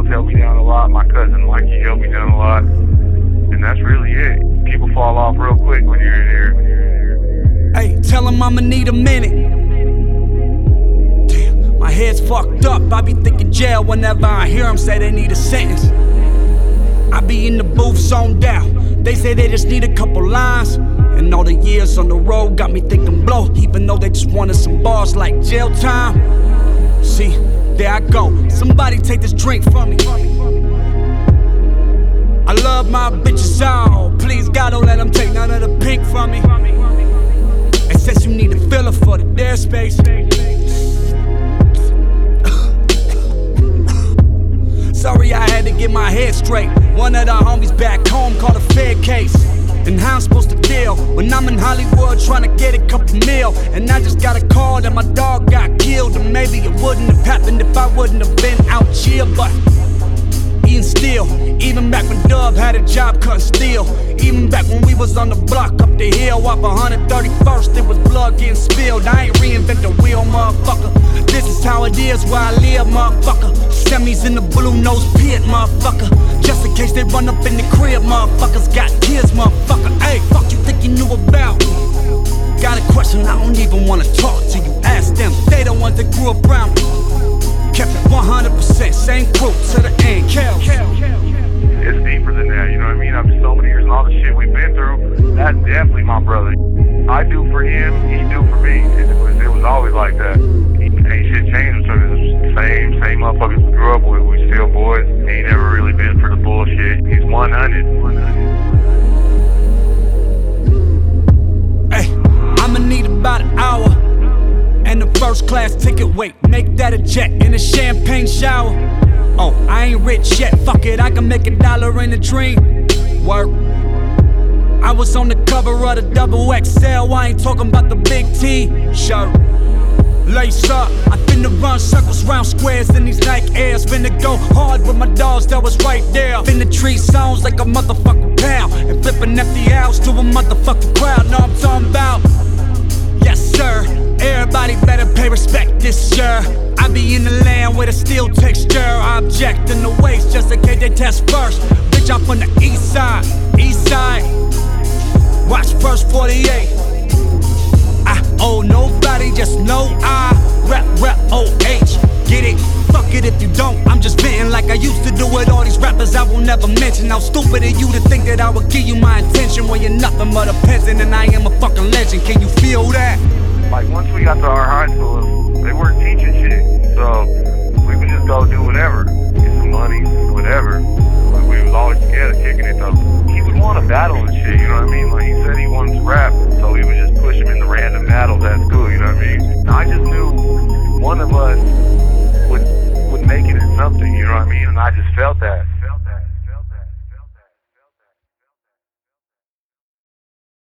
Love helped me down a lot. My cousin Mikey helped me down a lot. And that's really it. People fall off real quick when you're in here. Hey, tell them I'ma need a minute. Damn, my head's fucked up. I be thinking jail whenever I hear them say they need a sentence. I be in the booth zoned out. They say they just need a couple lines. And all the years on the road got me thinking blow, even though they just wanted some bars like jail time. See, there I go. Somebody take this drink from me. I love my bitches all. Please, God, don't let them take none of the pink from me. And since you need a filler for the dead space. Sorry, I had to get my head straight. One of the homies back home called a fed case. And how I'm supposed to deal when I'm in Hollywood trying to get a couple mil. And I just got a call that my dog got killed. And maybe it wouldn't have happened if I wouldn't have been out here. But eating still, even back when Dub had a job cutting steel. Even back when we was on the block up the hill off 131st, it was blood getting spilled. I ain't reinvent the wheel, motherfucker. This is how it is where I live, motherfucker. Semis in the blue nose pit, motherfucker. Just in case they run up in the crib, motherfuckers got kids, motherfucker. Hey, fuck you think you knew that's definitely my brother. I do for him, he do for me. It was, it was always like that. Ain't shit changed. It's the same, same motherfuckers we grew up with. We still boys. He ain't never really been for the bullshit. He's 100. 100. Hey, I'ma need about an hour. And the first class ticket, wait, make that a jet in a champagne shower. Oh, I ain't rich yet, fuck it, I can make a dollar in a dream. Work. I was on the cover of the double XL, I ain't talking about the big T shirt. Lace up, I finna run circles round squares in these Nike Airs. Finna go hard with my dogs that was right there. Finna treat songs like a motherfucking pound. And flipping empty house to a motherfucking crowd. Know I'm talking about. Yes, sir. Everybody better pay respect this year. I be in the land with a steel texture. I object in the waist just in case they test first. Bitch, I'm from the east side. East side. never mentioned. How stupid of you to think that I would give you my attention when you're nothing but a peasant and I am a fucking legend. Can you feel that? Like once we got to our high school, they weren't teaching shit, so we would just go do whatever, get some money, whatever. Like we was always together kicking it though. He would want to battle and shit, you know what I mean? Like he said he wants rap, so we would just push him into random battles at school, you know what I mean? And I just knew one of us would would make it in something, you know what I mean? And I just felt